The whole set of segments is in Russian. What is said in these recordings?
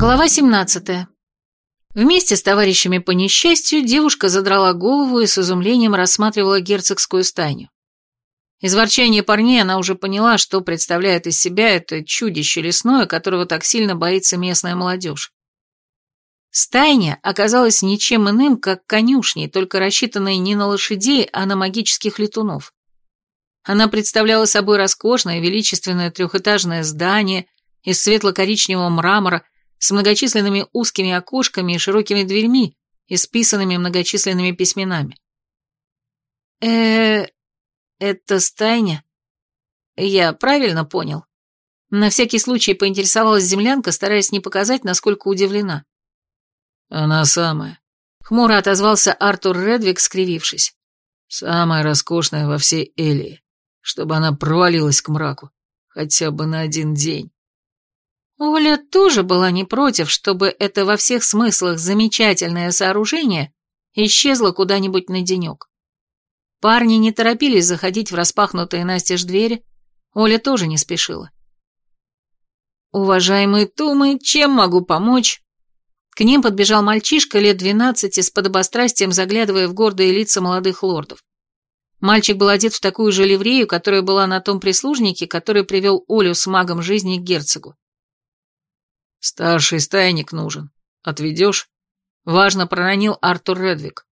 Глава 17. Вместе с товарищами по несчастью девушка задрала голову и с изумлением рассматривала герцогскую стайню. Из ворчания парней она уже поняла, что представляет из себя это чудище лесное, которого так сильно боится местная молодежь. Стайня оказалась ничем иным, как конюшней, только рассчитанной не на лошадей, а на магических летунов. Она представляла собой роскошное, величественное трехэтажное здание из светло-коричневого мрамора с многочисленными узкими окошками и широкими дверьми, исписанными многочисленными письменами. э это стайня? Я правильно понял? На всякий случай поинтересовалась землянка, стараясь не показать, насколько удивлена. Она самая. Хмуро отозвался Артур Редвик, скривившись. Самая роскошная во всей Элии, чтобы она провалилась к мраку, хотя бы на один день. Оля тоже была не против, чтобы это во всех смыслах замечательное сооружение исчезло куда-нибудь на денек. Парни не торопились заходить в распахнутые настежь двери, Оля тоже не спешила. «Уважаемые Тумы, чем могу помочь?» К ним подбежал мальчишка лет двенадцати с подобострастием, заглядывая в гордые лица молодых лордов. Мальчик был одет в такую же ливрею, которая была на том прислужнике, который привел Олю с магом жизни к герцогу. «Старший стайник нужен. Отведешь?» Важно проронил Артур Редвик.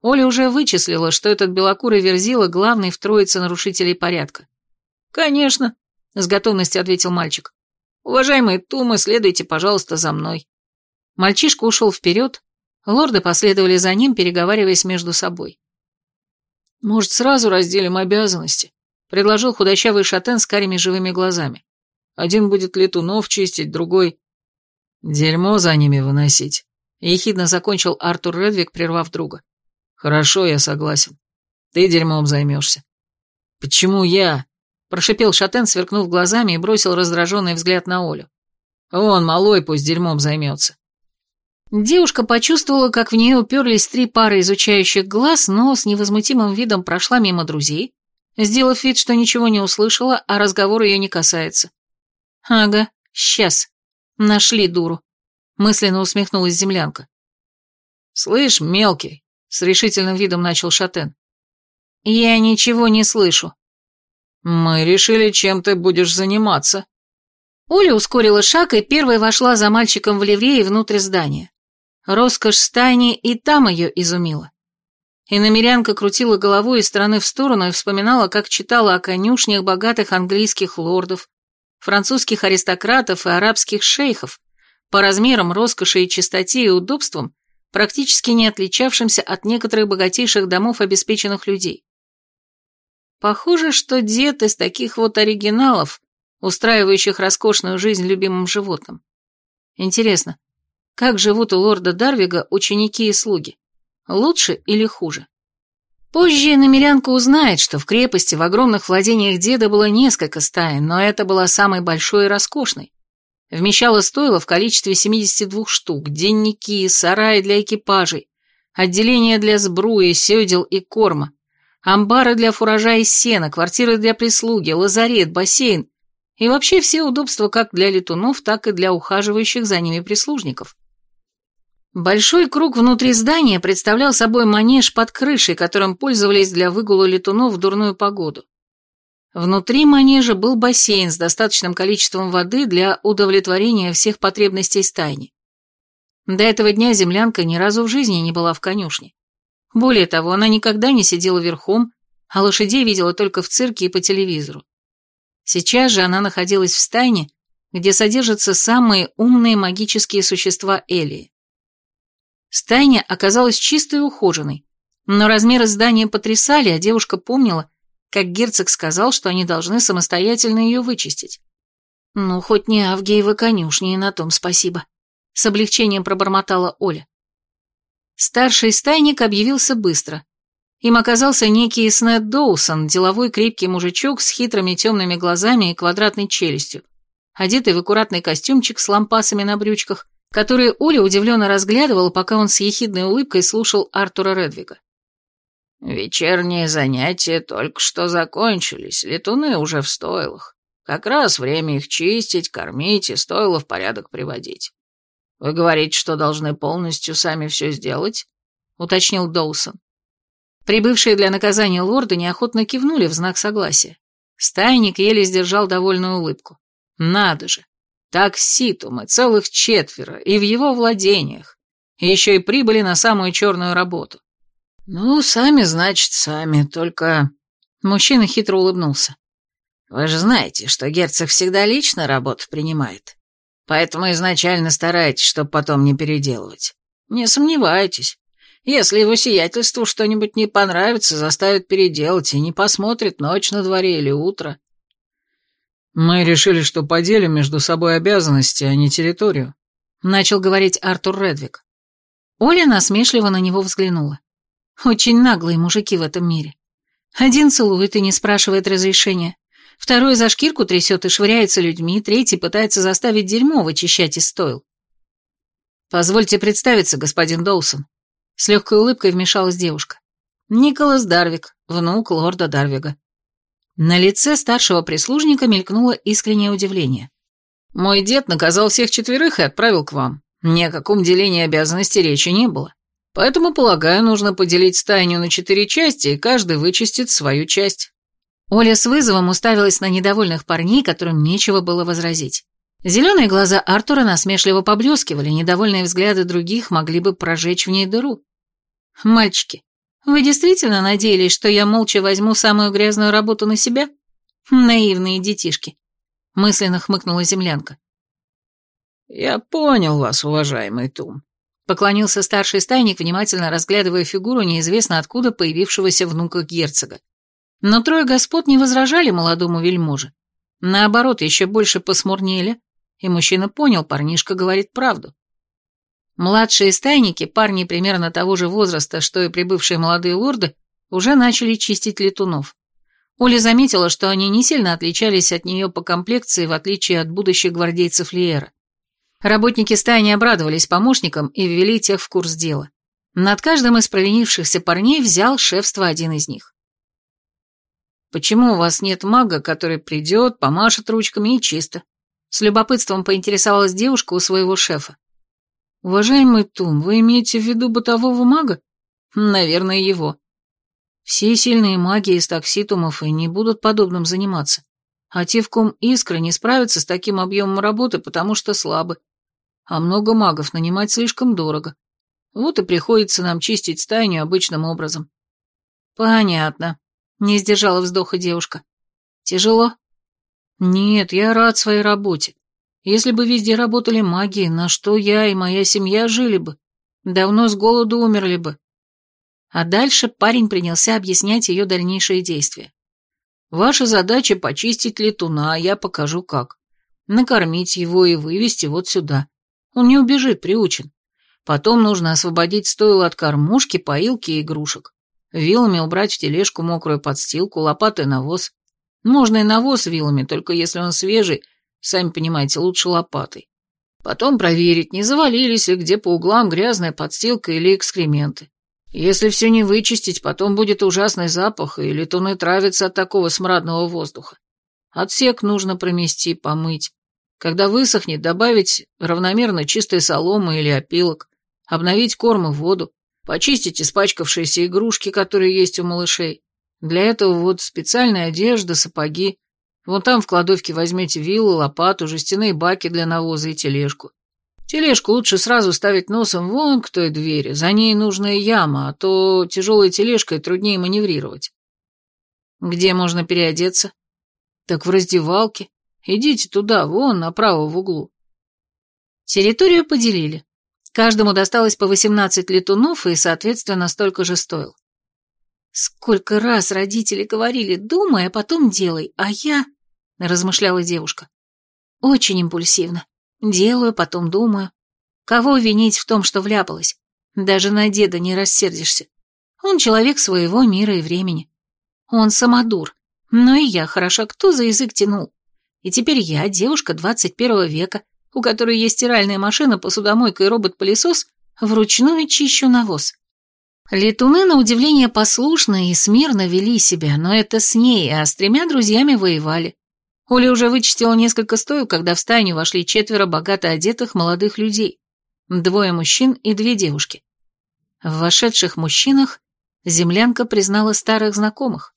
Оля уже вычислила, что этот белокурый верзила главный в троице нарушителей порядка. «Конечно», — с готовностью ответил мальчик. «Уважаемые Тумы, следуйте, пожалуйста, за мной». Мальчишка ушел вперед, лорды последовали за ним, переговариваясь между собой. «Может, сразу разделим обязанности?» — предложил худощавый шатен с карими живыми глазами. «Один будет летунов чистить, другой...» «Дерьмо за ними выносить», — ехидно закончил Артур Редвик, прервав друга. «Хорошо, я согласен. Ты дерьмом займешься». «Почему я?» — прошипел Шатен, сверкнув глазами и бросил раздраженный взгляд на Олю. «Он, малой, пусть дерьмом займется». Девушка почувствовала, как в нее уперлись три пары изучающих глаз, но с невозмутимым видом прошла мимо друзей, сделав вид, что ничего не услышала, а разговор ее не касается. «Ага, сейчас», Нашли дуру. Мысленно усмехнулась землянка. «Слышь, мелкий», — с решительным видом начал Шатен. «Я ничего не слышу». «Мы решили, чем ты будешь заниматься». Оля ускорила шаг и первой вошла за мальчиком в ливрее внутрь здания. Роскошь стайни и там ее изумила. Иномерянка крутила головой из стороны в сторону и вспоминала, как читала о конюшнях богатых английских лордов, французских аристократов и арабских шейхов, по размерам, роскоши и чистоте и удобствам, практически не отличавшимся от некоторых богатейших домов обеспеченных людей. Похоже, что дед из таких вот оригиналов, устраивающих роскошную жизнь любимым животным. Интересно, как живут у лорда Дарвига ученики и слуги? Лучше или хуже? Позже намерянка узнает, что в крепости в огромных владениях деда было несколько стаин, но это была самой большой и роскошной. Вмещала стойло в количестве 72 штук, денники, сараи для экипажей, отделения для сбруи, седел и корма, амбары для фуража и сена, квартиры для прислуги, лазарет, бассейн и вообще все удобства как для летунов, так и для ухаживающих за ними прислужников. Большой круг внутри здания представлял собой манеж под крышей, которым пользовались для выгула летунов в дурную погоду. Внутри манежа был бассейн с достаточным количеством воды для удовлетворения всех потребностей стайни. До этого дня землянка ни разу в жизни не была в конюшне. Более того, она никогда не сидела верхом, а лошадей видела только в цирке и по телевизору. Сейчас же она находилась в стайне, где содержатся самые умные магические существа Элии. Стайня оказалась чистой и ухоженной, но размеры здания потрясали, а девушка помнила, как герцог сказал, что они должны самостоятельно ее вычистить. «Ну, хоть не Авгеева конюшни, и на том спасибо», — с облегчением пробормотала Оля. Старший стайник объявился быстро. Им оказался некий Снет Доусон, деловой крепкий мужичок с хитрыми темными глазами и квадратной челюстью, одетый в аккуратный костюмчик с лампасами на брючках, которые Оля удивленно разглядывала, пока он с ехидной улыбкой слушал Артура Редвига. «Вечерние занятия только что закончились, летуны уже в стойлах. Как раз время их чистить, кормить и стойло в порядок приводить. Вы говорите, что должны полностью сами все сделать?» — уточнил Доусон. Прибывшие для наказания лорды неохотно кивнули в знак согласия. Стайник еле сдержал довольную улыбку. «Надо же! Так ситумы, целых четверо, и в его владениях. еще и прибыли на самую черную работу. «Ну, сами, значит, сами, только...» Мужчина хитро улыбнулся. «Вы же знаете, что герцог всегда лично работу принимает. Поэтому изначально старайтесь, чтобы потом не переделывать. Не сомневайтесь. Если его сиятельству что-нибудь не понравится, заставит переделать и не посмотрит ночь на дворе или утро». «Мы решили, что поделим между собой обязанности, а не территорию», — начал говорить Артур Редвик. Оля насмешливо на него взглянула. Очень наглые мужики в этом мире. Один целует и не спрашивает разрешения, второй за шкирку трясет и швыряется людьми, третий пытается заставить дерьмо вычищать из стойл. «Позвольте представиться, господин Доусон», — с легкой улыбкой вмешалась девушка. «Николас Дарвик, внук лорда Дарвига». На лице старшего прислужника мелькнуло искреннее удивление. «Мой дед наказал всех четверых и отправил к вам. Ни о каком делении обязанностей речи не было. Поэтому, полагаю, нужно поделить стайню на четыре части, и каждый вычистит свою часть». Оля с вызовом уставилась на недовольных парней, которым нечего было возразить. Зеленые глаза Артура насмешливо поблескивали, недовольные взгляды других могли бы прожечь в ней дыру. «Мальчики, вы действительно надеялись, что я молча возьму самую грязную работу на себя? Наивные детишки», — мысленно хмыкнула землянка. «Я понял вас, уважаемый Тум», Поклонился старший стайник, внимательно разглядывая фигуру неизвестно откуда появившегося внука герцога. Но трое господ не возражали молодому вельможе. Наоборот, еще больше посмурнели, и мужчина понял, парнишка говорит правду. Младшие стайники, парни примерно того же возраста, что и прибывшие молодые лорды, уже начали чистить летунов. Оля заметила, что они не сильно отличались от нее по комплекции, в отличие от будущих гвардейцев Лиера. Работники стайни обрадовались помощникам и ввели тех в курс дела. Над каждым из провинившихся парней взял шефство один из них. «Почему у вас нет мага, который придет, помашет ручками и чисто?» С любопытством поинтересовалась девушка у своего шефа. «Уважаемый Тум, вы имеете в виду бытового мага?» «Наверное, его. Все сильные маги из такситумов и не будут подобным заниматься. А те, в ком искры, не справятся с таким объемом работы, потому что слабы а много магов нанимать слишком дорого. Вот и приходится нам чистить стайню обычным образом. Понятно. Не сдержала вздоха девушка. Тяжело? Нет, я рад своей работе. Если бы везде работали маги, на что я и моя семья жили бы? Давно с голоду умерли бы. А дальше парень принялся объяснять ее дальнейшие действия. Ваша задача почистить летуна, а я покажу как. Накормить его и вывести вот сюда. Он не убежит, приучен. Потом нужно освободить стойло от кормушки, поилки и игрушек. Вилами убрать в тележку мокрую подстилку, лопатой навоз. Можно и навоз вилами, только если он свежий, сами понимаете, лучше лопатой. Потом проверить, не завалились ли где по углам грязная подстилка или экскременты. Если все не вычистить, потом будет ужасный запах, и летуны травятся от такого смрадного воздуха. Отсек нужно промести, помыть. Когда высохнет, добавить равномерно чистой соломы или опилок, обновить корм и воду, почистить испачкавшиеся игрушки, которые есть у малышей. Для этого вот специальная одежда, сапоги. Вон там в кладовке возьмите вилы, лопату, жестяные баки для навоза и тележку. Тележку лучше сразу ставить носом вон к той двери, за ней нужная яма, а то тяжелой тележкой труднее маневрировать. Где можно переодеться? Так в раздевалке. Идите туда, вон, направо в углу. Территорию поделили. Каждому досталось по 18 летунов и, соответственно, столько же стоил. Сколько раз родители говорили, думай, а потом делай, а я... Размышляла девушка. Очень импульсивно. Делаю, потом думаю. Кого винить в том, что вляпалась? Даже на деда не рассердишься. Он человек своего мира и времени. Он самодур. Но и я хороша, кто за язык тянул? И теперь я, девушка 21 века, у которой есть стиральная машина, посудомойка и робот-пылесос, вручную чищу навоз. Летуны, на удивление, послушно и смирно вели себя, но это с ней, а с тремя друзьями воевали. Оля уже вычистила несколько стоек, когда в стайню вошли четверо богато одетых молодых людей. Двое мужчин и две девушки. В вошедших мужчинах землянка признала старых знакомых.